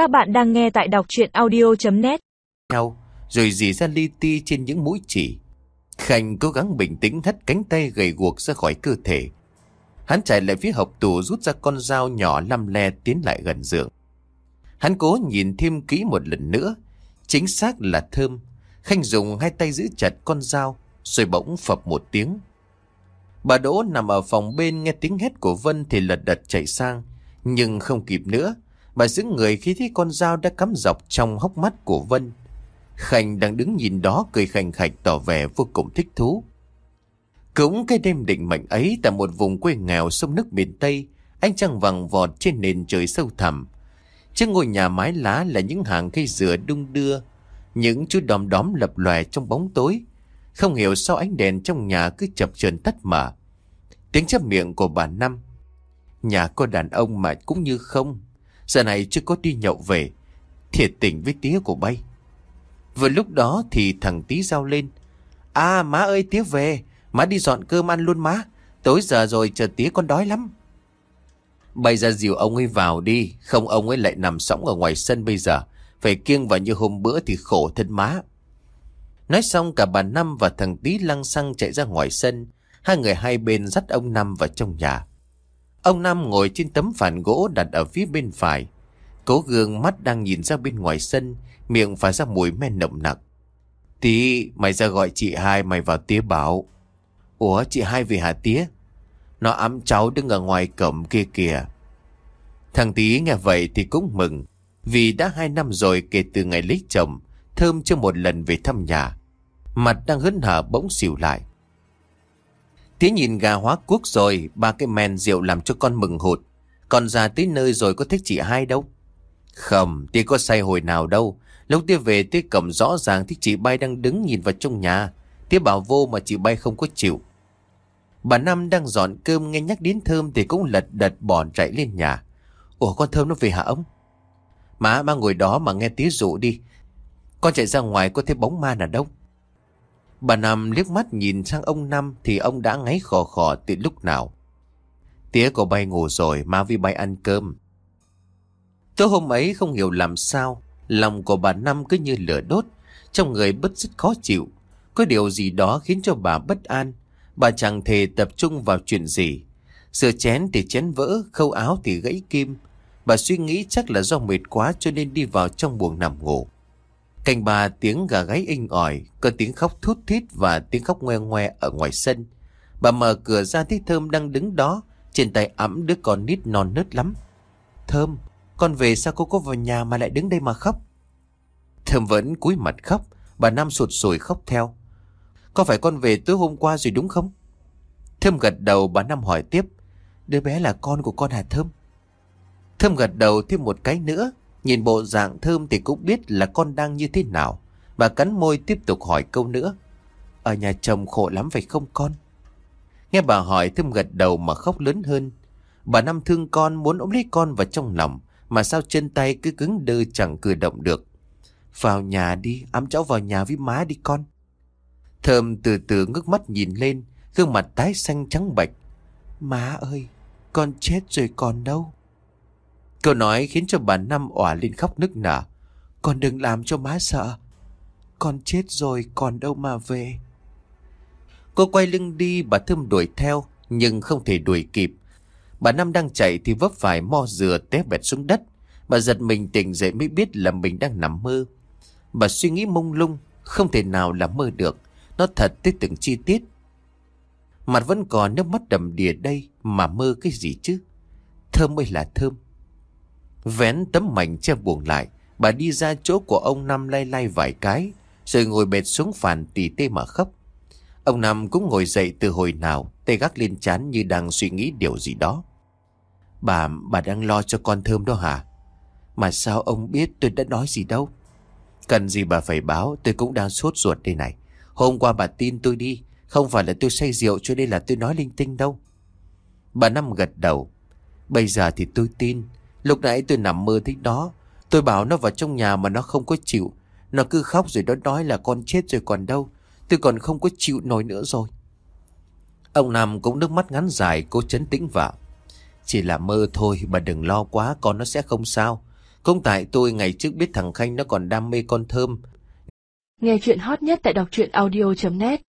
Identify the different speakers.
Speaker 1: Các bạn đang nghe tại đọc chuyện audio.net
Speaker 2: nhau, Rồi dì ra li ti trên những mũi chỉ. Khanh cố gắng bình tĩnh hất cánh tay gầy guộc ra khỏi cơ thể. Hắn chạy lại phía hộp tủ rút ra con dao nhỏ lăm le tiến lại gần giường. Hắn cố nhìn thêm kỹ một lần nữa. Chính xác là thơm. Khanh dùng hai tay giữ chặt con dao, Rồi bỗng phập một tiếng. Bà Đỗ nằm ở phòng bên nghe tiếng hét của Vân thì lật đật chạy sang, Nhưng không kịp nữa. Bà giữ người khi thấy con dao đã cắm dọc trong hốc mắt của Vân. Khanh đang đứng nhìn đó cười khành khạch tỏ vẻ vô cùng thích thú. Cũng cái đêm định mệnh ấy tại một vùng quê nghèo sông nước miền Tây Anh trăng vàng vọt trên nền trời sâu thẳm. Trước ngôi nhà mái lá là những hàng cây dừa đung đưa, Những chú đom đóm lập lòe trong bóng tối. Không hiểu sao ánh đèn trong nhà cứ chập chờn tắt mở Tiếng chấp miệng của bà Năm, Nhà có đàn ông mà cũng như không. Giờ này chưa có đi nhậu về Thiệt tình với tía của bay. Vừa lúc đó thì thằng tí giao lên. À má ơi, tía về. Má đi dọn cơm ăn luôn má. Tối giờ rồi chờ tía con đói lắm. Bay ra dìu ông ấy vào đi. Không ông ấy lại nằm sõng ở ngoài sân bây giờ. Phải kiêng vào như hôm bữa thì khổ thân má. Nói xong cả bà Năm và thằng tí lăng xăng chạy ra ngoài sân. Hai người hai bên dắt ông Năm vào trong nhà. Ông Nam ngồi trên tấm phản gỗ đặt ở phía bên phải. Cố gương mắt đang nhìn ra bên ngoài sân, Miệng phả ra mùi men nồng nặc. Tí, mày ra gọi chị hai mày vào tía bảo. Ủa, chị hai về hả tía? Nó ấm cháu đứng ở ngoài cổng kia kìa. Thằng tí nghe vậy thì cũng mừng, Vì đã hai năm rồi kể từ ngày lấy chồng, Thơm chưa một lần về thăm nhà. Mặt đang hớn hở bỗng xỉu lại thế nhìn gà hóa quốc rồi, Ba cái men rượu làm cho con mừng hụt. Còn già tới nơi rồi có thích chị hai đâu? Không tía có say hồi nào đâu. Lúc tía về tía cầm rõ ràng Thích chị bay đang đứng nhìn vào trong nhà. Tía bảo vô mà chị bay không có chịu. Bà Năm đang dọn cơm, nghe nhắc đến Thơm Thì cũng lật đật bỏ chạy lên nhà. Ủa, con Thơm nó về hả ông? Má má ngồi đó mà nghe tía dụ đi. Con chạy ra ngoài có thấy bóng ma nào đâu? Bà Năm liếc mắt nhìn sang ông Năm thì ông đã ngáy khò khò từ lúc nào. Tía của bay ngủ rồi, má vi bay ăn cơm. Tối hôm ấy không hiểu làm sao, lòng của bà Năm cứ như lửa đốt, trong người bất rất khó chịu. Có điều gì đó khiến cho bà bất an, bà chẳng thể tập trung vào chuyện gì. Sửa chén thì chén vỡ, khâu áo thì gãy kim. Bà suy nghĩ chắc là do mệt quá cho nên đi vào trong buồng nằm ngủ cành bà tiếng gà gáy inh ỏi, có tiếng khóc thút thít và tiếng khóc ngoe ngoe ở ngoài sân. Bà mở cửa ra thấy Thơm đang đứng đó, trên tay ẵm đứa con nít non nớt lắm. Thơm, con về sao cô có vào nhà mà lại đứng đây mà khóc? Thơm vẫn cúi mặt khóc, bà Năm sụt sùi khóc theo. Có phải con về tối hôm qua rồi đúng không? Thơm gật đầu bà Năm hỏi tiếp, đứa bé là con của con hả Thơm? Thơm gật đầu thêm một cái nữa, Nhìn bộ dạng thơm thì cũng biết là con đang như thế nào. Bà cắn môi tiếp tục hỏi câu nữa. Ở nhà chồng khổ lắm phải không con? Nghe bà hỏi thơm gật đầu mà khóc lớn hơn. Bà Năm thương con muốn ôm lấy con vào trong lòng. Mà sao chân tay cứ cứng đơ chẳng cử động được. Vào nhà đi, ấm cháu vào nhà với má đi con. Thơm từ từ ngước mắt nhìn lên, gương mặt tái xanh trắng bạch Má ơi, con chết rồi còn đâu. Câu nói khiến cho bà Năm òa lên khóc nức nở. Con đừng làm cho má sợ. Con chết rồi còn đâu mà về. Cô quay lưng đi bà Thơm đuổi theo nhưng không thể đuổi kịp. Bà Năm đang chạy thì vấp phải mo dừa té bẹt xuống đất. Bà giật mình tỉnh dậy mới biết là mình đang nằm mơ. Bà suy nghĩ mông lung, không thể nào là mơ được. Nó thật tới từng chi tiết. Mặt vẫn còn nước mắt đầm đìa đây mà mơ cái gì chứ? Thơm ơi là thơm. Vén tấm mảnh che buồn lại Bà đi ra chỗ của ông Năm lay lay vài cái Rồi ngồi bệt xuống phản tỉ tê mà khóc. Ông Năm cũng ngồi dậy từ hồi nào Tay gác lên chán như đang suy nghĩ điều gì đó. Bà, bà đang lo cho con thơm đó hả? Mà sao ông biết tôi đã nói gì đâu? Cần gì bà phải báo Tôi cũng đang sốt ruột đây này. Hôm qua bà tin tôi đi Không phải là tôi say rượu cho nên là tôi nói linh tinh đâu. Bà Năm gật đầu. Bây giờ thì tôi tin Lúc nãy tôi nằm mơ thích đó. Tôi bảo nó vào trong nhà mà nó không có chịu. Nó cứ khóc rồi đó nói là con chết rồi còn đâu. Tôi còn không có chịu nổi nữa rồi. Ông Nam cũng nước mắt ngắn dài, Cố chấn tĩnh vào. Chỉ là mơ thôi Bà đừng lo quá, Con nó sẽ không sao. Không tại tôi ngày trước biết thằng Khanh nó còn đam mê con thơm.
Speaker 3: Nghe chuyện hot nhất tại đọc truyện audio.net